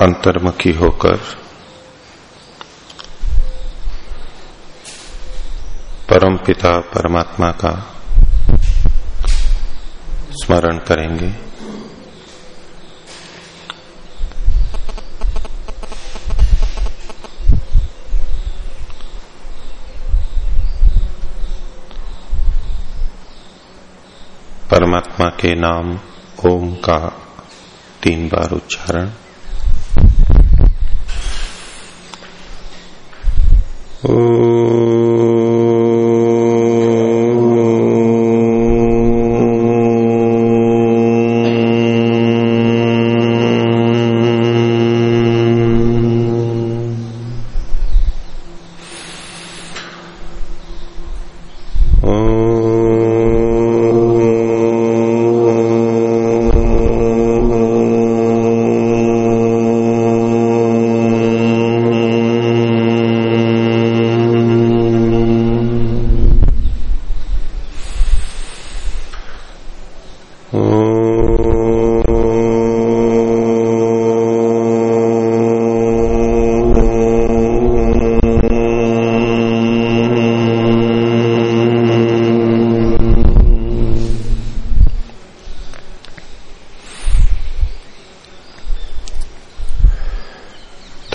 अंतर्मुखी होकर। परम पिता परमात्मा का स्मरण करेंगे। परमात्मा के नाम ओम का तीन बार उच्चारण। ओ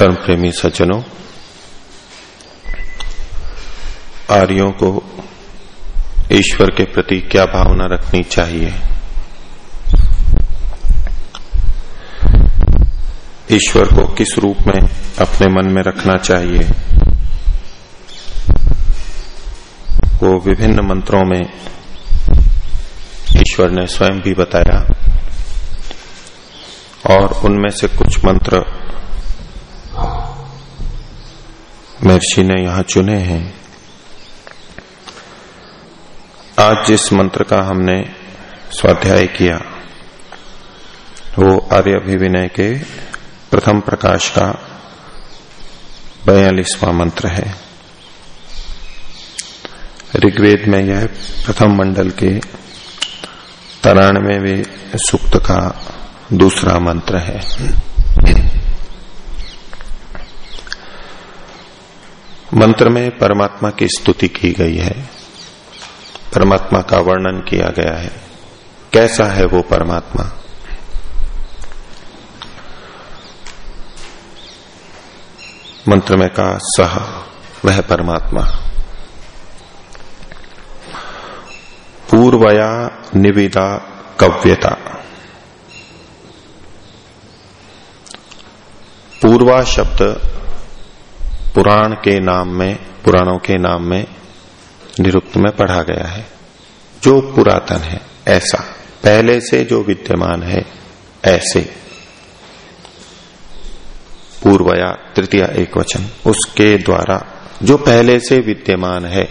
धर्म प्रेमी सज्जनों, आर्यों को ईश्वर के प्रति क्या भावना रखनी चाहिए? ईश्वर को किस रूप में अपने मन में रखना चाहिए? वो विभिन्न मंत्रों में ईश्वर ने स्वयं भी बताया। और उनमें से कुछ मंत्र महर्षि ने यहाँ चुने हैं। आज जिस मंत्र का हमने स्वाध्याय किया, वो आर्य अभिविनय के प्रथम प्रकाश का बयालीसवां मंत्र है। ऋग्वेद में यह प्रथम मंडल के तरानवे सूक्त का दूसरा मंत्र है। मंत्र में परमात्मा की स्तुति की गई है। परमात्मा का वर्णन किया गया है। कैसा है वो परमात्मा? मंत्र में कहा, सह, वह परमात्मा। पूर्वया निविदा कव्यता। पूर्वा शब्द पुराण के नाम में, पुराणों के नाम में निरुक्त में पढ़ा गया है। जो पुरातन है, ऐसा। पहले से जो विद्यमान है, ऐसे। पूर्वया तृतीय एक वचन, उसके द्वारा जो पहले से विद्यमान है,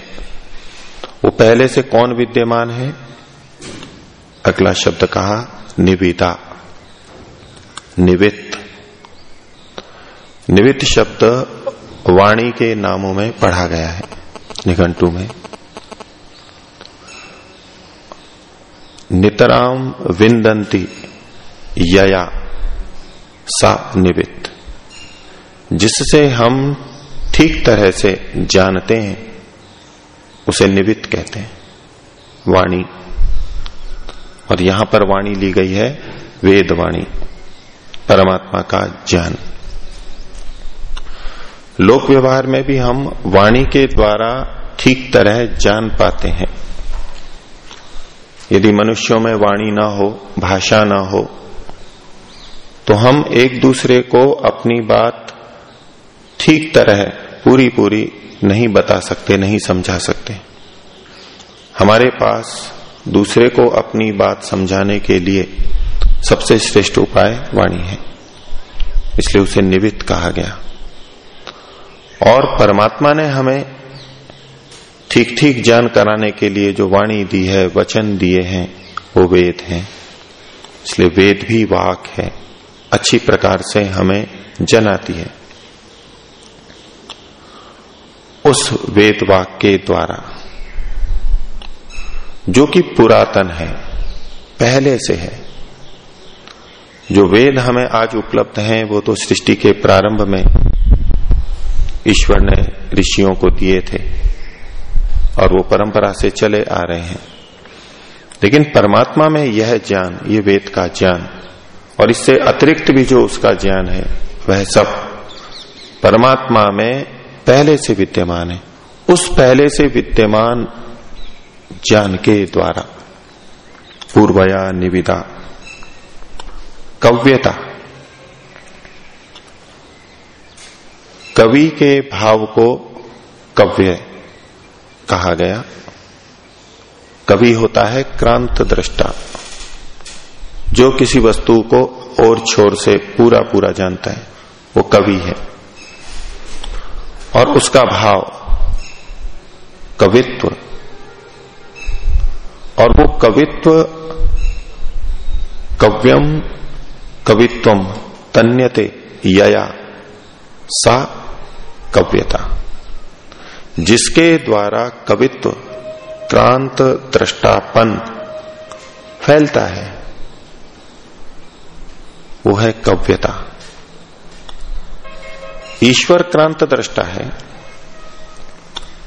वो पहले से कौन विद्यमान है? अगला शब्द कहा, निविदा। निवित। निवित शब्द वाणी के नामों में पढ़ा गया है, निघंटू में। नितराम विंदंती यया सा निवित। जिससे हम ठीक तरह से जानते हैं, उसे निवित कहते हैं। वाणी। और यहाँ पर वाणी ली गई है, वेद वाणी, परमात्मा का ज्ञान। लोक व्यवहार में भी हम वाणी के द्वारा ठीक तरह जान पाते हैं। यदि मनुष्यों में वाणी ना हो, भाषा ना हो तो हम एक दूसरे को अपनी बात ठीक तरह पूरी पूरी नहीं बता सकते, नहीं समझा सकते। हमारे पास दूसरे को अपनी बात समझाने के लिए सबसे श्रेष्ठ उपाय वाणी है। इसलिए उसे निवित कहा गया। और परमात्मा ने हमें ठीक ठीक जान कराने के लिए जो वाणी दी है, वचन दिए हैं, वो वेद हैं। इसलिए वेद भी वाक है। अच्छी प्रकार से हमें जनाती है। उस वेद वाक के द्वारा, जो कि पुरातन है, पहले से है, जो वेद हमें आज उपलब्ध हैं, वो तो सृष्टि के प्रारंभ में ईश्वर ने ऋषियों को दिए थे और वो परंपरा से चले आ रहे हैं। लेकिन परमात्मा में यह ज्ञान, ये वेद का ज्ञान और इससे अतिरिक्त भी जो उसका ज्ञान है, वह सब परमात्मा में पहले से विद्यमान है। उस पहले से विद्यमान ज्ञान के द्वारा पूर्वया निविदा, कव्यता कवि के भाव को कव्य कहा गया। कवि होता है क्रांत दृष्टा, जो किसी वस्तु को और छोर से पूरा पूरा जानता है। वो कवि है। और उसका भाव कवित्व, और वो कवित्व कव्यम कवित्वम तन्यते यया सा कव्यता जिसके द्वारा कवित्व क्रांत दृष्टापन फैलता है, वो है कव्यता। ईश्वर क्रांत दृष्टा है,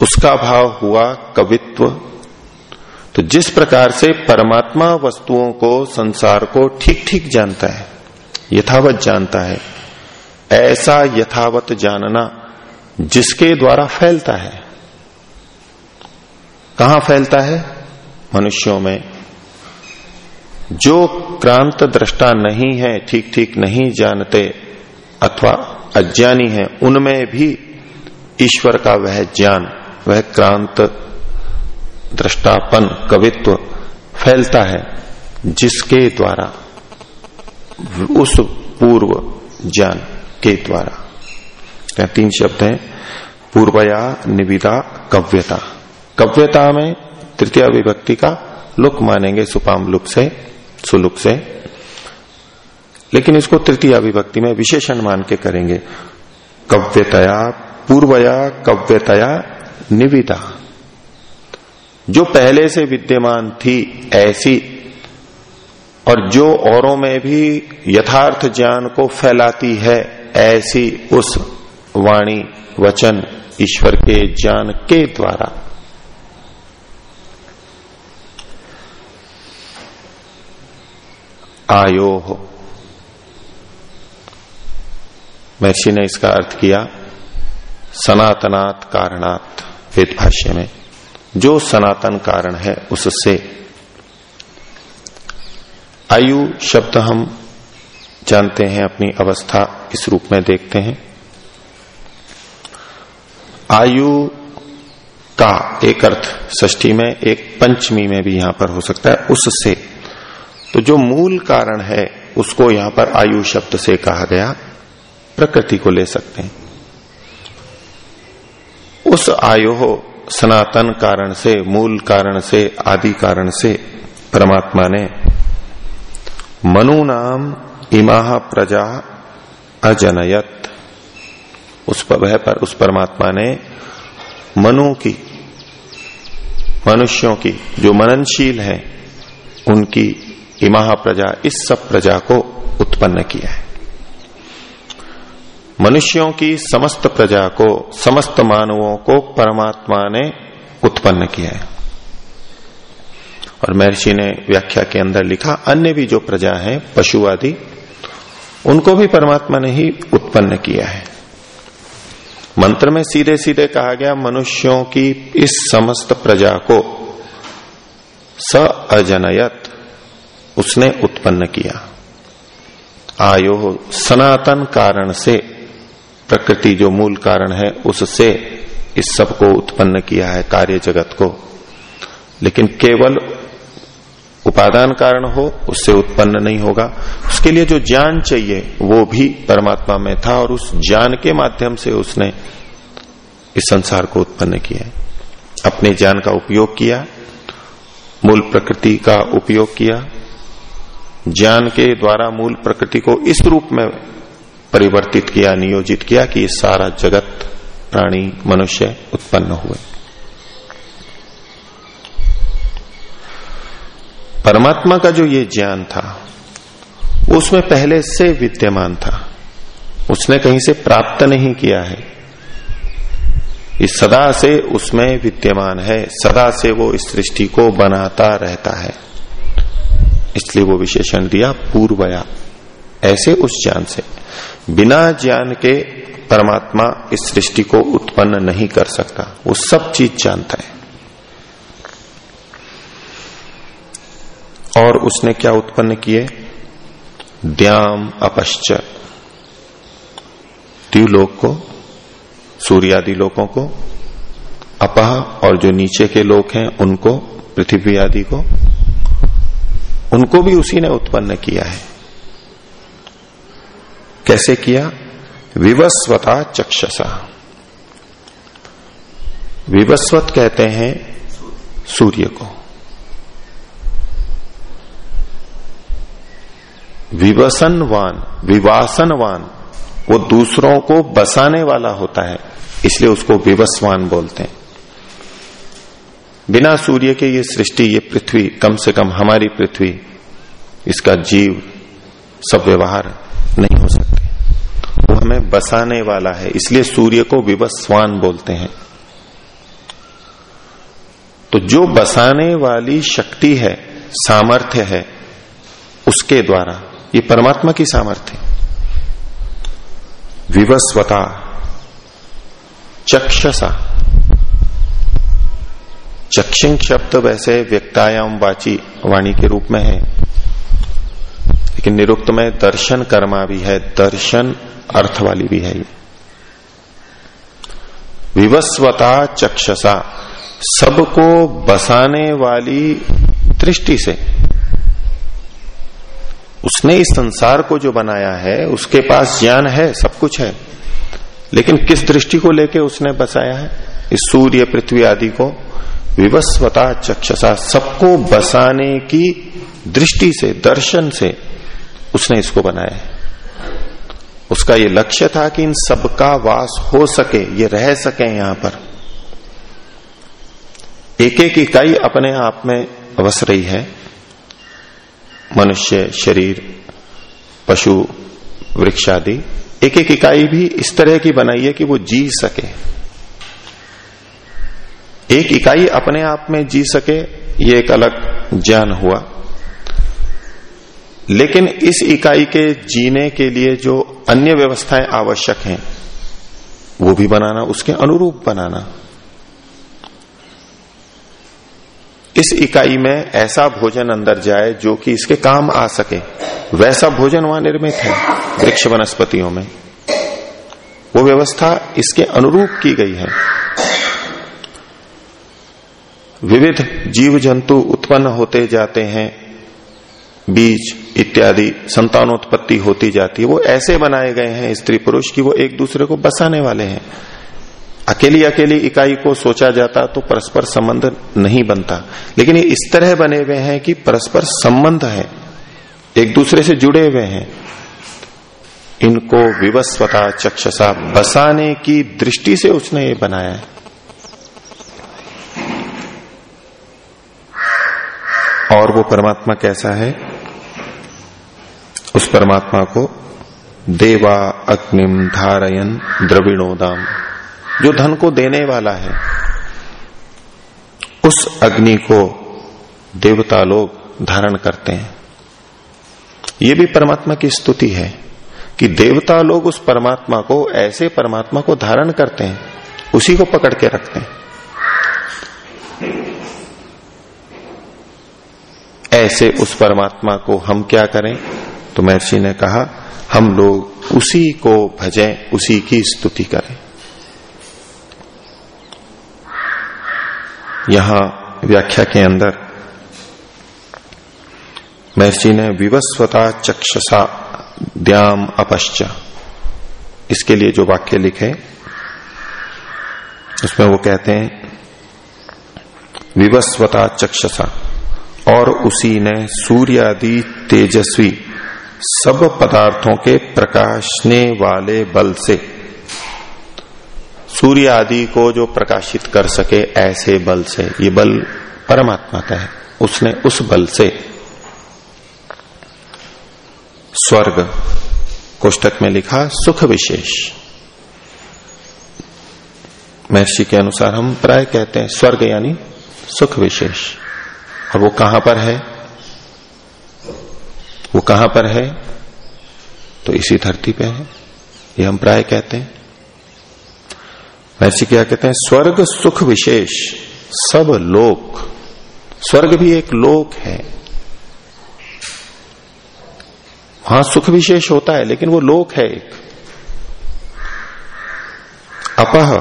उसका भाव हुआ कवित्व। तो जिस प्रकार से परमात्मा वस्तुओं को, संसार को ठीक ठीक जानता है, यथावत जानता है, ऐसा यथावत जानना जिसके द्वारा फैलता है। कहा फैलता है? मनुष्यों में। जो क्रांत दृष्टा नहीं है ठीक ठीक नहीं जानते अथवा अज्ञानी है, उनमें भी ईश्वर का वह ज्ञान, वह क्रांत दृष्टापन, कवित्व फैलता है, जिसके द्वारा, उस पूर्व ज्ञान के द्वारा। तीन शब्द हैं, पूर्वया, निविदा, कव्यता। कव्यता में तृतीय विभक्ति का लुक मानेंगे सुपाम लुक से सुलुक से। लेकिन इसको तृतीय विभक्ति में विशेषण मान के करेंगे। कव्यतया, पूर्वया, कव्यतया, निविदा। जो पहले से विद्यमान थी, ऐसी, और जो औरों में भी यथार्थ ज्ञान को फैलाती है, ऐसी, उस वाणी, वचन, ईश्वर के ज्ञान के द्वारा। आयो हो। महर्षि ने इसका अर्थ किया, सनातनात् कारणात् वेद भाष्य में। जो सनातन कारण है, उससे। आयु शब्द हम जानते हैं, अपनी अवस्था इस रूप में देखते हैं। आयु का एक अर्थ ष्ठी में, एक पंचमी में भी यहाँ पर हो सकता है, उससे। तो जो मूल कारण है, उसको यहाँ पर आयु शब्द से कहा गया, प्रकृति को ले सकते हैं। उस आयु हो, सनातन कारण से, मूल कारण से, आदि कारण से, परमात्मा ने, मनु नाम इमा प्रजा अजनयत। उस वह पर उस परमात्मा ने मनु की, मनुष्यों की, जो मननशील है, उनकी इमा प्रजा इस सब प्रजा को उत्पन्न किया है। मनुष्यों की समस्त प्रजा को, समस्त मानवों को परमात्मा ने उत्पन्न किया है। और महर्षि ने व्याख्या के अंदर लिखा, अन्य भी जो प्रजा है, पशु आदि, उनको भी परमात्मा ने ही उत्पन्न किया है। मंत्र में सीधे सीधे कहा गया, मनुष्यों की इस समस्त प्रजा को स अजनयत उसने उत्पन्न किया। आयो सनातन कारण से, प्रकृति जो मूल कारण है, उससे इस सबको उत्पन्न किया है, कार्य जगत को। लेकिन केवल उपादान कारण हो, उससे उत्पन्न नहीं होगा। उसके लिए जो ज्ञान चाहिए, वो भी परमात्मा में था और उस ज्ञान के माध्यम से उसने इस संसार को उत्पन्न किया अपने ज्ञान का उपयोग किया, मूल प्रकृति का उपयोग किया, ज्ञान के द्वारा मूल प्रकृति को इस रूप में परिवर्तित किया, नियोजित किया कि सारा जगत, प्राणी, मनुष्य उत्पन्न हुए। परमात्मा का जो ये ज्ञान था उसमें पहले से विद्यमान था। उसने कहीं से प्राप्त नहीं किया है। इस सदा से उसमें विद्यमान है, सदा से वो इस सृष्टि को बनाता रहता है। इसलिए वो विशेषण दिया पूर्वया, ऐसे उस ज्ञान से। बिना ज्ञान के परमात्मा इस सृष्टि को उत्पन्न नहीं कर सकता। वो सब चीज़ जानता है। और उसने क्या उत्पन्न किए? द्याम अपश्च। द्व्यूलोक को, सूर्यादि लोगों को अपह और जो नीचे के लोग हैं, उनको, पृथ्वी आदि को, उनको भी उसी ने उत्पन्न किया है। कैसे किया? विवस्वता चक्षसा। विवस्वत कहते हैं सूर्य को। विवसनवान, विवासनवान, वो दूसरों को बसाने वाला होता है, इसलिए उसको विवस्वान बोलते हैं। बिना सूर्य के ये सृष्टि, ये पृथ्वी, कम से कम हमारी पृथ्वी, इसका जीव, सब व्यवहार नहीं हो सकते। वो हमें बसाने वाला है, इसलिए सूर्य को विवस्वान बोलते हैं। तो जो बसाने वाली शक्ति है, सामर्थ्य है, उसके द्वारा ये परमात्मा की सामर्थ्य विवस्वता चक्षसा चक्षिंग शब्द वैसे व्यक्तायाम वाची वाणी के रूप में है। लेकिन निरुक्त में दर्शन कर्मा भी है, दर्शन अर्थ वाली भी है ये। विवस्वता चक्षसा सबको बसाने वाली दृष्टि से उसने इस संसार को जो बनाया है, उसके पास ज्ञान है, सब कुछ है। लेकिन किस दृष्टि को लेके उसने बसाया है? इस सूर्य, पृथ्वी आदि को। विवस्वता चक्षसा सबको बसाने की दृष्टि से, दर्शन से उसने इसको बनाया है। उसका ये लक्ष्य था कि इन सबका वास हो सके, ये रह सके यहाँ पर। एक एक इकाई अपने आप में अवस रही है। मनुष्य, शरीर, पशु, वृक्ष आदि एक एक इकाई भी इस तरह की बनाई है कि वो जी सके। एक इकाई अपने आप में जी सके, ये एक अलग ज्ञान हुआ। लेकिन इस इकाई के जीने के लिए जो अन्य व्यवस्थाएँ आवश्यक हैं, वो भी बनाना, उसके अनुरूप बनाना। इस इकाई में ऐसा भोजन अंदर जाए जो कि इसके काम आ सके। वैसा भोजन वहाँ निर्मित है वृक्ष वनस्पतियों में। वो व्यवस्था इसके अनुरूप की गई है। विविध जीव जंतु उत्पन्न होते जाते हैं। बीज इत्यादि संतानोत्पत्ति होती जाती है। वो ऐसे बनाए गए हैं स्त्री पुरुष की वो एक दूसरे को बसाने वाले हैं। अकेली अकेली इकाई को सोचा जाता तो परस्पर संबंध नहीं बनता। लेकिन ये इस तरह बने हुए हैं कि परस्पर संबंध है, एक दूसरे से जुड़े हुए हैं। इनको विवस्वता चक्षसा बसाने की दृष्टि से उसने ये बनाया है। और वो परमात्मा कैसा है? उस परमात्मा को देवा अग्निम धारयन द्रविणोदाम। जो धन को देने वाला है, उस अग्नि को देवता लोग धारण करते हैं। ये भी परमात्मा की स्तुति है कि देवता लोग उस परमात्मा को, ऐसे परमात्मा को धारण करते हैं, उसी को पकड़ के रखते हैं। ऐसे उस परमात्मा को हम क्या करें? तो महर्षि ने कहा, हम लोग उसी को भजें, उसी की स्तुति करें। यहाँ व्याख्या के अंदर। महर्षि ने विवस्वता चक्षसा द्याम अपश्च। इसके लिए जो वाक्य लिखे, उसमें वो कहते हैं, विवस्वता चक्षसा और उसी ने सूर्य आदि तेजस्वी सब पदार्थों के प्रकाशने वाले बल से सूर्य आदि को जो प्रकाशित कर सके ऐसे बल से, ये बल परमात्मा का है, उसने उस बल से। स्वर्ग, कोष्टक में लिखा, सुख विशेष। महर्षि के अनुसार हम प्राय कहते हैं, स्वर्ग यानी सुख विशेष। और वो कहाँ पर है? वो कहाँ पर है? तो इसी धरती पे है। ये हम प्राय कहते हैं। महर्षि क्या कहते हैं, स्वर्ग सुख विशेष, सब लोक। स्वर्ग भी एक लोक है। वहाँ सुख विशेष होता है, लेकिन वो लोक है एक। अपह,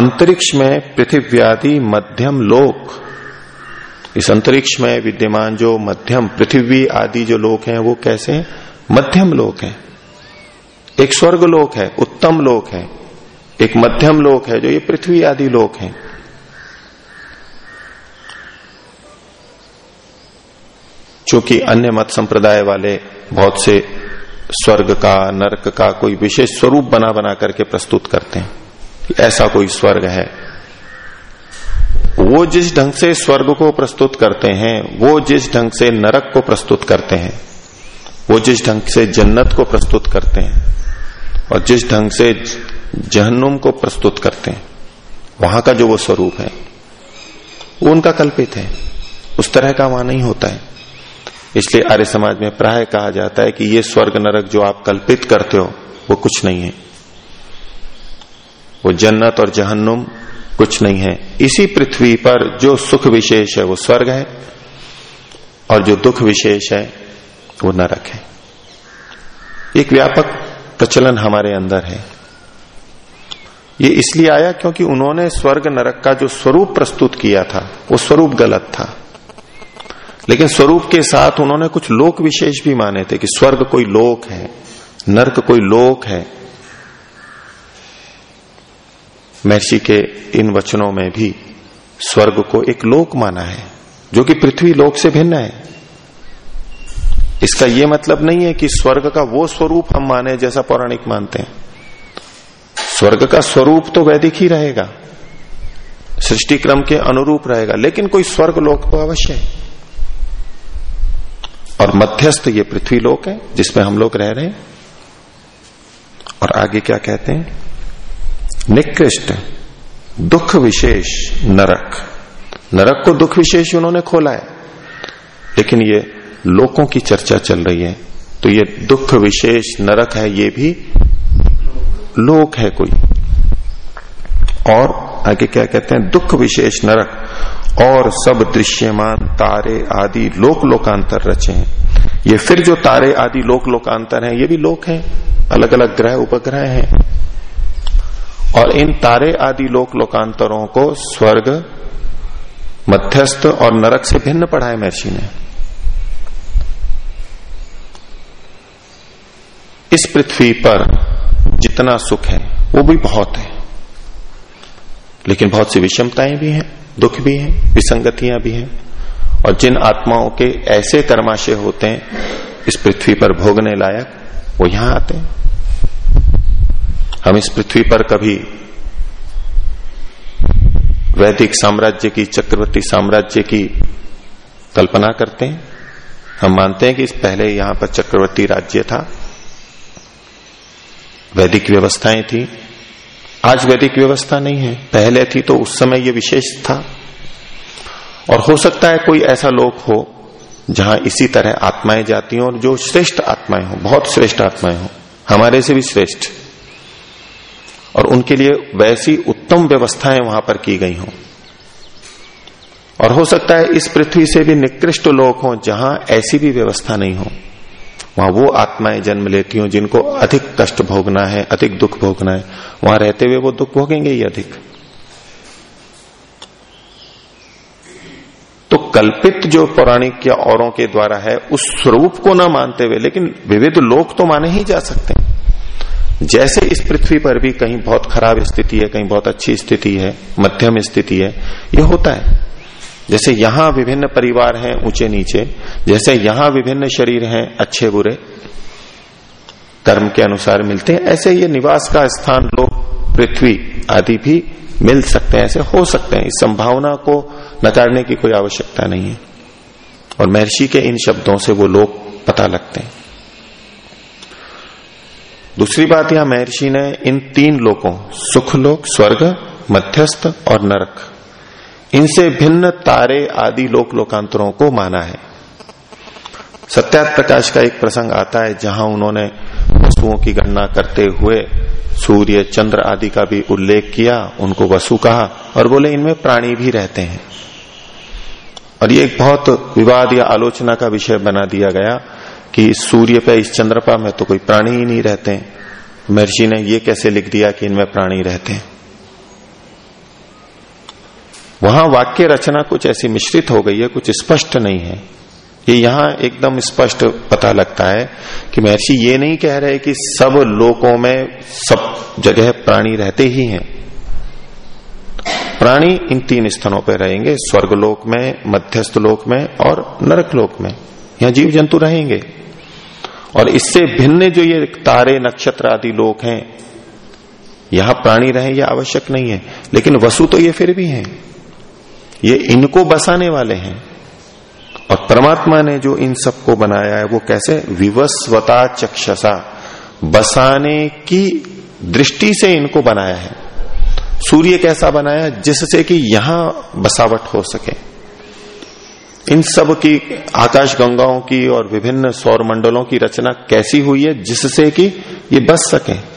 अंतरिक्ष में पृथ्व्यादि मध्यम लोक। इस अंतरिक्ष में विद्यमान जो मध्यम पृथ्वी आदि जो लोक हैं, वो कैसे हैं? मध्यम लोक है। एक स्वर्ग लोक है, उत्तम लोक है। एक मध्यम लोक है, जो ये पृथ्वी आदि लोक है। चूँकि अन्य मत संप्रदाय वाले बहुत से स्वर्ग का, नरक का कोई विशेष स्वरूप बना बना करके प्रस्तुत करते हैं कि ऐसा कोई स्वर्ग है। वो जिस ढंग से स्वर्ग को प्रस्तुत करते हैं, वो जिस ढंग से नरक को प्रस्तुत करते हैं, वो जिस ढंग से जन्नत को प्रस्तुत करते हैं, और जिस ढंग से जहन्नुम को प्रस्तुत करते हैं। वहाँ का जो वो स्वरूप है, वो उनका कल्पित है। उस तरह का वहाँ नहीं होता है। इसलिए आर्य समाज में प्राय कहा जाता है कि ये स्वर्ग नरक जो आप कल्पित करते हो, वो कुछ नहीं है। वो जन्नत और जहन्नुम कुछ नहीं है। इसी पृथ्वी पर जो सुख विशेष है, वो स्वर्ग है और जो दुख विशेष है, वो नरक है। एक व्यापक प्रचलन हमारे अंदर है। ये इसलिए आया क्योंकि उन्होंने स्वर्ग नरक का जो स्वरूप प्रस्तुत किया था, वो स्वरूप गलत था। लेकिन स्वरूप के साथ उन्होंने कुछ लोक विशेष भी माने थे कि स्वर्ग कोई लोक है, नरक कोई लोक है। महर्षि के इन वचनों में भी स्वर्ग को एक लोक माना है, जो कि पृथ्वी लोक से भिन्न है। इसका यह मतलब नहीं है कि स्वर्ग का वो स्वरूप हम माने जैसा पौराणिक मानते हैं। स्वर्ग का स्वरूप तो वैदिक ही रहेगा। सृष्टि क्रम के अनुरूप रहेगा, लेकिन कोई स्वर्ग लोक तो अवश्य है। और मध्यस्थ ये पृथ्वी लोक है, जिसमें हम लोग रह रहे हैं। और आगे क्या कहते हैं? निकृष्ट, दुख विशेष, नरक। नरक को दुख विशेष उन्होंने खोला है। लेकिन ये लोकों की चर्चा चल रही है। तो ये दुख विशेष, नरक है, ये भी लोक है कोई। और आगे क्या कहते हैं? दुख विशेष नरक और सब दृश्यमान तारे आदि लोक लोकांतर रचे हैं। ये फिर जो तारे आदि लोक लोकांतर हैं, ये भी लोक हैं। अलग अलग ग्रह उपग्रह हैं। और इन तारे आदि लोक लोकांतरों को स्वर्ग, मध्यस्थ और नरक से भिन्न पढ़ाए महर्षि ने। इस पृथ्वी पर जितना सुख है, वो भी बहुत है। लेकिन बहुत सी विषमताएँ भी हैं, दुख भी हैं, विसंगतियाँ भी हैं। और जिन आत्माओं के ऐसे कर्माशय होते हैं, इस पृथ्वी पर भोगने लायक, वो यहाँ आते हैं। हम इस पृथ्वी पर कभी वैदिक साम्राज्य की, चक्रवर्ती साम्राज्य की कल्पना करते हैं। हम मानते हैं कि इस पहले यहाँ पर चक्रवर्ती राज्य था। वैदिक व्यवस्थाएँ थी। आज वैदिक व्यवस्था नहीं है। पहले थी तो उस समय ये विशेष था। और हो सकता है कोई ऐसा लोक हो जहाँ इसी तरह आत्माएँ जाती हों और जो श्रेष्ठ आत्माएँ हो, बहुत श्रेष्ठ आत्माएँ हो, हमारे से भी श्रेष्ठ। और उनके लिए वैसी उत्तम व्यवस्थाएँ वहाँ पर की गई हों। और हो सकता है इस पृथ्वी से भी निकृष्ट लोग हों जहाँ ऐसी भी व्यवस्था नहीं हो। वहाँ वो आत्माएँ जन्म लेती हूँ जिनको अधिक कष्ट भोगना है, अधिक दुख भोगना है। वहाँ रहते हुए वो दुख भोगेंगे ही अधिक। तो कल्पित जो पौराणिक या औरों के द्वारा है, उस स्वरूप को ना मानते हुए, लेकिन विविध लोक तो माने ही जा सकते हैं। जैसे इस पृथ्वी पर भी कहीं बहुत खराब स्थिति है, कहीं बहुत अच्छी स्थिति है, मध्यम स्थिति है, ये होता है। जैसे यहाँ विभिन्न परिवार हैं ऊँचे नीचे, जैसे यहाँ विभिन्न शरीर हैं अच्छे बुरे, कर्म के अनुसार मिलते हैं, ऐसे ये निवास का स्थान लोग पृथ्वी आदि भी मिल सकते हैं, ऐसे हो सकते हैं। इस संभावना को नकारने की कोई आवश्यकता नहीं है। और महर्षि के इन शब्दों से वो लोग पता लगते हैं। दूसरी बात, यहाँ महर्षि ने इन तीन लोकों सुख लोक स्वर्ग, मध्यस्थ और नरक इनसे भिन्न तारे आदि लोक लोकांतरों को माना है। सत्यात प्रकाश का एक प्रसंग आता है, जहाँ उन्होंने वस्तुओं की गणना करते हुए सूर्य, चंद्र आदि का भी उल्लेख किया, उनको वसु कहा, और बोले, इनमें प्राणी भी रहते हैं। और ये एक बहुत विवाद या आलोचना का विषय बना दिया गया कि इस सूर्य पे, इस चंद्रपा में तो कोई प्राणी ही नहीं रहते महर्षि ने ये कैसे लिख दिया कि इनमें प्राणी रहते हैं? वहाँ वाक्य रचना कुछ ऐसी मिश्रित हो गई है, कुछ स्पष्ट नहीं है। ये यहाँ एकदम स्पष्ट पता लगता है कि महर्षि ये नहीं कह रहे कि सब लोकों में सब जगह प्राणी रहते ही हैं। प्राणी इन तीन स्थानों पर रहेंगे, स्वर्गलोक में, मध्यस्थ लोक में और नरक लोक में। यहाँ जीव जंतु रहेंगे। और इससे भिन्न जो ये तारे, नक्षत्र आदि लोक हैं, यहाँ प्राणी रहे यह आवश्यक नहीं है, लेकिन वसु तो ये फिर भी हैं। ये इनको बसाने वाले हैं। और परमात्मा ने जो इन सबको बनाया है, वो कैसे? विवस्वता चक्षसा। बसाने की दृष्टि से इनको बनाया है। सूर्य कैसा बनाया? जिससे कि यहाँ बसावट हो सके। इन सब की, आकाश गंगाओं की और विभिन्न सौर मंडलों की रचना कैसी हुई है, जिससे कि ये बस सके।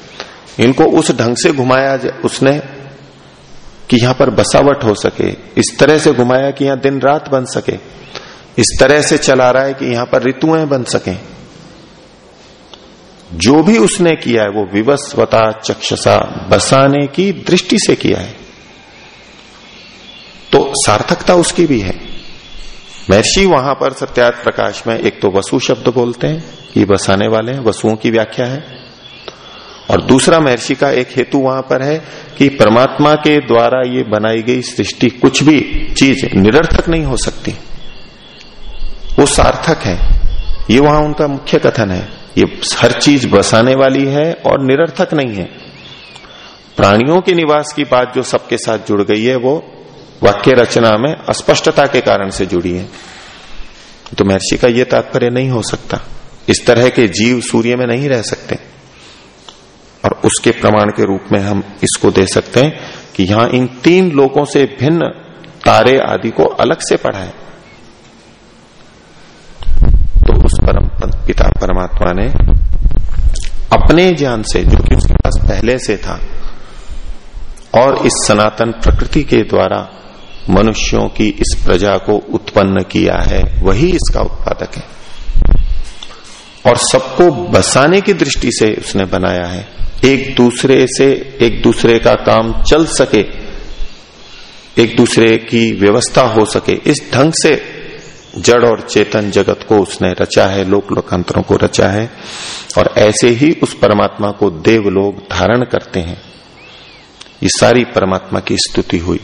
इनको उस ढंग से घुमाया उसने कि यहाँ पर बसावट हो सके, इस तरह से घुमाया कि यहाँ दिन रात बन सके, इस तरह से चला रहा है कि यहाँ पर ऋतुएँ बन सके। जो भी उसने किया है, वो विवस्वता चक्षसा बसाने की दृष्टि से किया है। तो सार्थकता उसकी भी है। महर्षि वहाँ पर सत्यार्थ प्रकाश में एक तो वसु शब्द बोलते हैं कि बसाने वाले हैं, वसुओं की व्याख्या है। और दूसरा महर्षि का एक हेतु वहाँ पर है कि परमात्मा के द्वारा ये बनाई गई सृष्टि कुछ भी चीज़ निरर्थक नहीं हो सकती। वो सार्थक है। ये वहाँ उनका मुख्य कथन है। ये हर चीज़ बसाने वाली है और निरर्थक नहीं है। प्राणियों के निवास की बात जो सबके साथ जुड़ गई है, वो वाक्य रचना में अस्पष्टता के कारण से जुड़ी है। तो महर्षि का यह तात्पर्य नहीं हो सकता। इस तरह के जीव सूर्य में नहीं रह सकते। और उसके प्रमाण के रूप में हम इसको दे सकते हैं कि यहाँ इन तीन लोगों से भिन्न तारे आदि को अलग से पढ़ा है तो उस परम पिता परमात्मा ने अपने ज्ञान से, जो कि उसके पास पहले से था, और इस सनातन प्रकृति के द्वारा मनुष्यों की इस प्रजा को उत्पन्न किया है, वही इसका उत्पादक है। और सबको बसाने की दृष्टि से उसने बनाया है। एक दूसरे से एक दूसरे का काम चल सके, एक दूसरे की व्यवस्था हो सके, इस ढंग से जड़ और चेतन जगत को उसने रचा है, लोक लोकांतरों को रचा है, और ऐसे ही उस परमात्मा को देव लोग धारण करते हैं। ये सारी परमात्मा की स्तुति हुई।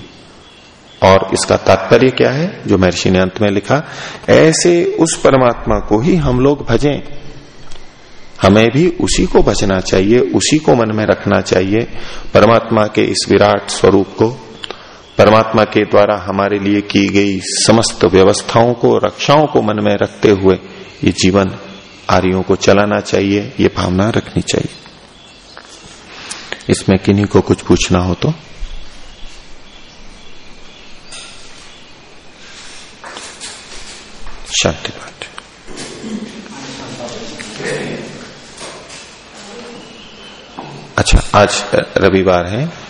और इसका तात्पर्य क्या है, जो महर्षि ने अंत में लिखा, ऐसे उस परमात्मा को ही हम लोग भजें। हमें भी उसी को बचना चाहिए, उसी को मन में रखना चाहिए, परमात्मा के इस विराट स्वरूप को। परमात्मा के द्वारा हमारे लिए की गई समस्त व्यवस्थाओं को, रक्षाओं को मन में रखते हुए ये जीवन आर्यों को चलाना चाहिए, ये भावना रखनी चाहिए। इसमें किन्हीं को कुछ पूछना हो तो? शांति पाठ अच्छा आज रविवार है।